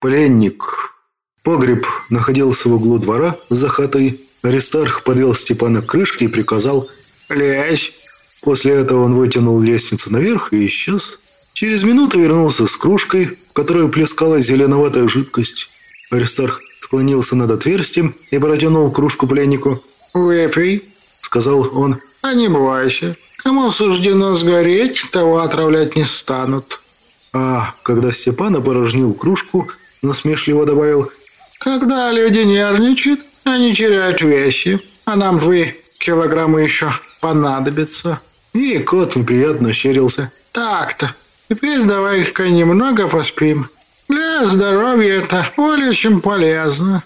Пленник. Погреб находился в углу двора за хатой. Аристарх подвел Степана к крышке и приказал «Лезь!». После этого он вытянул лестницу наверх и исчез. Через минуту вернулся с кружкой, в которой плескалась зеленоватая жидкость. Аристарх склонился над отверстием и протянул кружку пленнику. «Выпей», — сказал он. «А не бойся. Кому суждено сгореть, того отравлять не станут». А когда Степан опорожнил кружку, насмешливо добавил. «Когда люди нервничают, они теряют вещи, а нам твои килограммы еще понадобятся». И кот неприятно ощерился. «Так-то, теперь давай-ка немного поспим. Для здоровья это более чем полезно».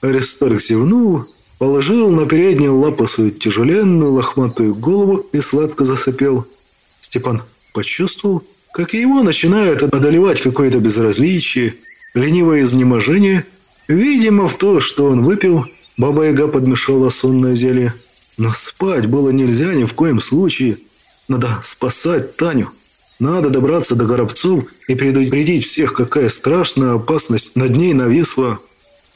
Аристарх зевнул, положил на передние лапы свою тяжеленную лохматую голову и сладко засопел. Степан почувствовал, как его начинает одолевать какое-то безразличие, ленивое изнеможение. Видимо, в то, что он выпил, Баба-Яга подмешала сонное зелье. Но спать было нельзя ни в коем случае. Надо спасать Таню. Надо добраться до Горобцов и предупредить всех, какая страшная опасность над ней нависла.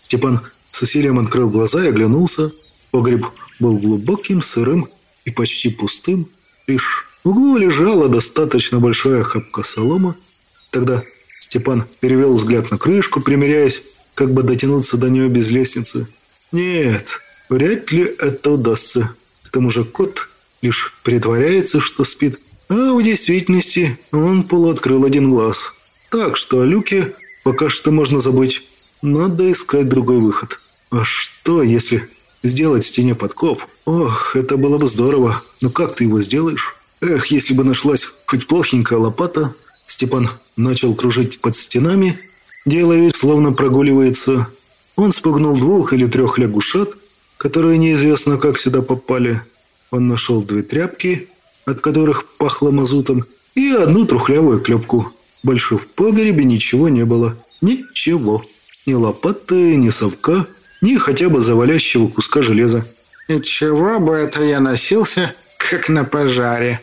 Степан с усилием открыл глаза и оглянулся. Погреб был глубоким, сырым и почти пустым. Лишь в углу лежала достаточно большая хапка солома. Тогда Степан перевел взгляд на крышку, примеряясь, как бы дотянуться до нее без лестницы. Нет, вряд ли это удастся. К тому же кот лишь притворяется, что спит, а в действительности он полуоткрыл один глаз. Так что о люке пока что можно забыть. Надо искать другой выход. А что, если сделать стене подкоп? Ох, это было бы здорово. Но как ты его сделаешь? Эх, если бы нашлась хоть плохенькая лопата. Степан начал кружить под стенами, делая вид, словно прогуливается. Он спугнул двух или трех лягушат, которые неизвестно как сюда попали. Он нашел две тряпки, от которых пахло мазутом, и одну трухлявую клепку. Больше в погребе ничего не было. Ничего. Ни лопаты, ни совка, ни хотя бы завалящего куска железа. «И чего бы это я носился, как на пожаре?»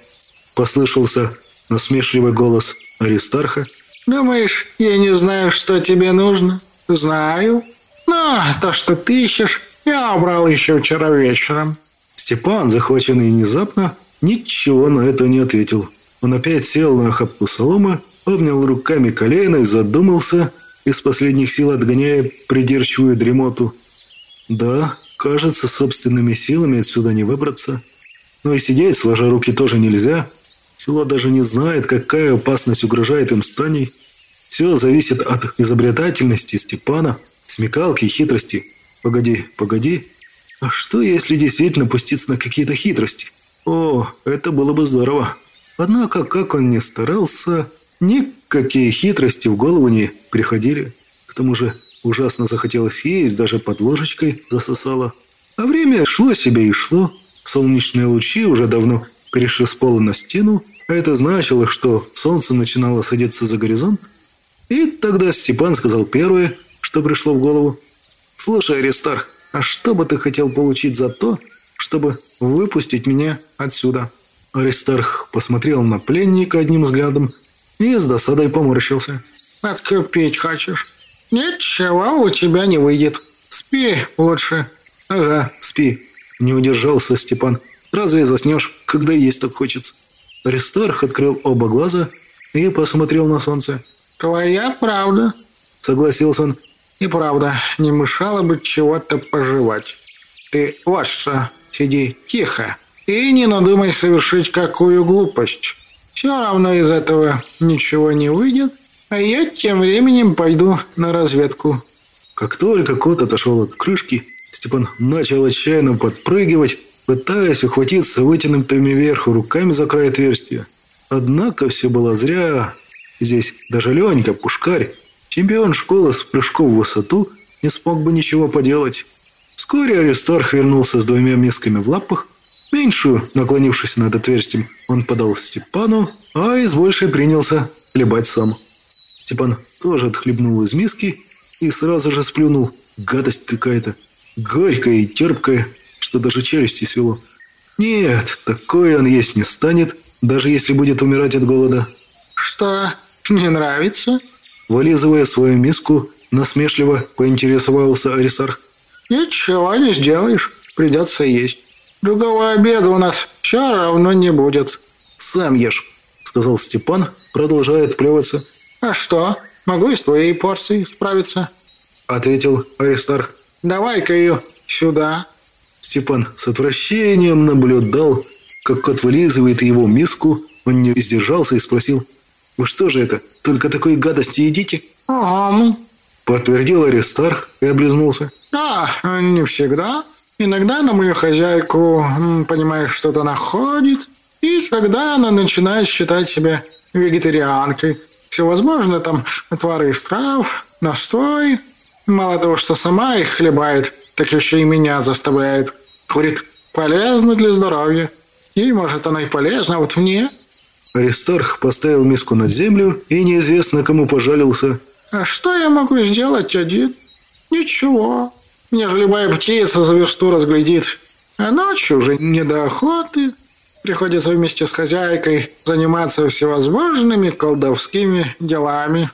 Послышался насмешливый голос Аристарха. «Думаешь, я не знаю, что тебе нужно? Знаю. Но то, что ты ищешь, я убрал еще вчера вечером». Степан, захваченный внезапно, ничего на это не ответил. Он опять сел на охапку соломы, обнял руками колено и задумался, из последних сил отгоняя придирчивую дремоту. Да, кажется, собственными силами отсюда не выбраться. Но и сидеть, сложа руки, тоже нельзя. Село даже не знает, какая опасность угрожает им станей. Все зависит от изобретательности Степана, смекалки и хитрости. Погоди, погоди. А что, если действительно пуститься на какие-то хитрости? О, это было бы здорово. Однако, как он ни старался, никакие хитрости в голову не приходили. К тому же ужасно захотелось есть, даже под ложечкой засосало. А время шло себе и шло. Солнечные лучи уже давно перешли с пола на стену, а это значило, что солнце начинало садиться за горизонт. И тогда Степан сказал первое, что пришло в голову. «Слушай, Аристарх, а что бы ты хотел получить за то, чтобы выпустить меня отсюда?» Аристарх посмотрел на пленника одним взглядом и с досадой поморщился. «Откупить хочешь? Ничего у тебя не выйдет. Спи лучше». «Ага, спи», – не удержался Степан. «Разве заснешь, когда есть так хочется?» Аристарх открыл оба глаза и посмотрел на солнце. «Твоя правда», — согласился он. «И правда, не мешало бы чего-то пожевать. Ты что, сиди тихо и не надумай совершить какую глупость. Все равно из этого ничего не выйдет, а я тем временем пойду на разведку». Как только кот отошел от крышки, Степан начал отчаянно подпрыгивать, пытаясь ухватиться вытянутыми вверху руками за край отверстия. Однако все было зря. Здесь даже Ленька, пушкарь, чемпион школы с прыжков в высоту, не смог бы ничего поделать. Вскоре Аристарх вернулся с двумя мисками в лапах. Меньшую, наклонившись над отверстием, он подал Степану, а из большей принялся хлебать сам. Степан тоже отхлебнул из миски и сразу же сплюнул. Гадость какая-то, горькая и терпкая что даже челюсти свело. Нет, такое он есть не станет, даже если будет умирать от голода. «Что, не нравится?» Вылизывая свою миску, насмешливо поинтересовался Аристарх. «Ничего не сделаешь, придется есть. Другого обеда у нас все равно не будет». «Сам ешь», — сказал Степан, продолжая отплевываться. «А что, могу и с твоей порцией справиться?» — ответил Аристарх. «Давай-ка ее сюда». Степан с отвращением наблюдал, как кот вылизывает его миску. Он не сдержался и спросил, «Вы что же это, только такой гадости едите?» «Ага». Подтвердил Аристарх и облизнулся. «А, не всегда. Иногда на мою хозяйку, понимаешь, что-то находит, и тогда она начинает считать себя вегетарианкой. Все возможно, там отвары из трав, настой. Мало того, что сама их хлебает, так еще и меня заставляет. Говорит, полезно для здоровья. Ей, может, оно и полезно, а вот мне... Аристарх поставил миску на землю и неизвестно кому пожалился. «А что я могу сделать один? Ничего. Мне же любая птица за версту разглядит. А ночью уже не до охоты. Приходится вместе с хозяйкой заниматься всевозможными колдовскими делами.